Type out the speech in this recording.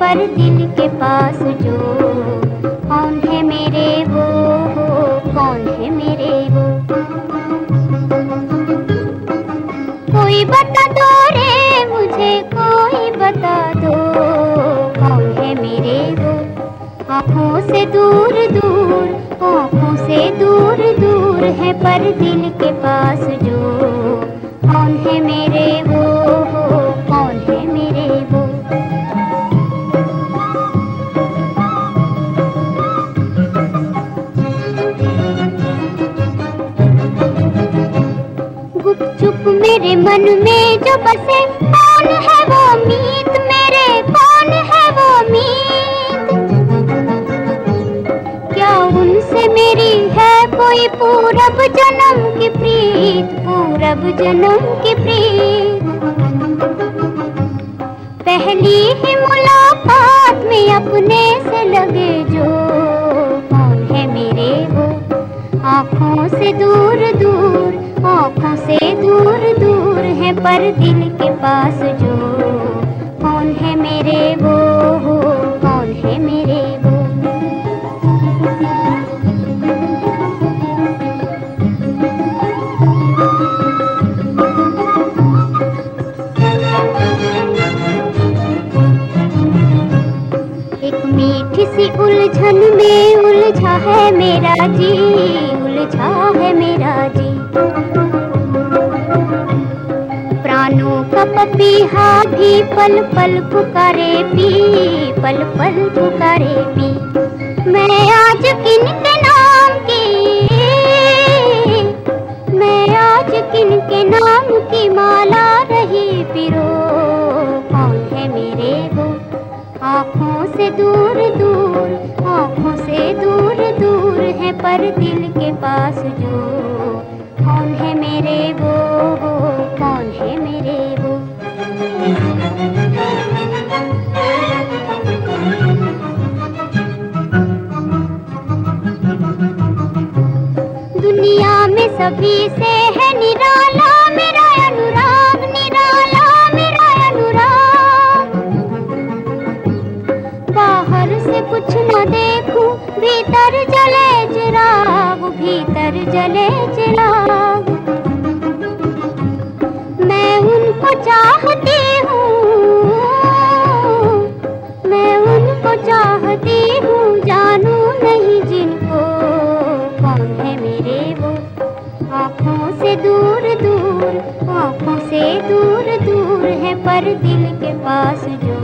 पर दिल के पास जो कौन है मेरे वो? बता दो रे मुझे, कोई बता दो। कौन है मेरे वो? आँखों से दूर दूर, आँखों से दूर दूर है पर दिल के पास जो। मेरे मन में जो बसे, कौन है वो मीत? मेरे कौन है वो मीत? क्या उनसे मेरी है कोई पूरब जन्म की प्रीत? पूरब जन्म की प्रीत। पहली ही मुलाकात में अपने से लगे जो, कौन है मेरे वो? आँखों से दूर दूर आँखों से दूर दूर है पर दिल के पास जो। कौन है मेरे वो? कौन है मेरे वो? एक मीठी सी उलझन में उलझा है मेरा जी, उलझा है मेरा जी। का पपीहा भी पल पल पुकारे पी, पल पल पुकारे पी। मैं आज किन के नाम की, मैं आज किन के नाम की माला रही पिरो। कौन है मेरे वो? आँखों से दूर दूर, आँखों से दूर दूर है पर दिल के पास जो। कौन है मेरे वो? सभी से है निराला मेरा अनुराग, निराला मेरा अनुराग। बाहर से कुछ न देखूँ, भीतर जले चिराग, भीतर जले चिराग। है पर दिल के पास जो